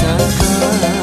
disangka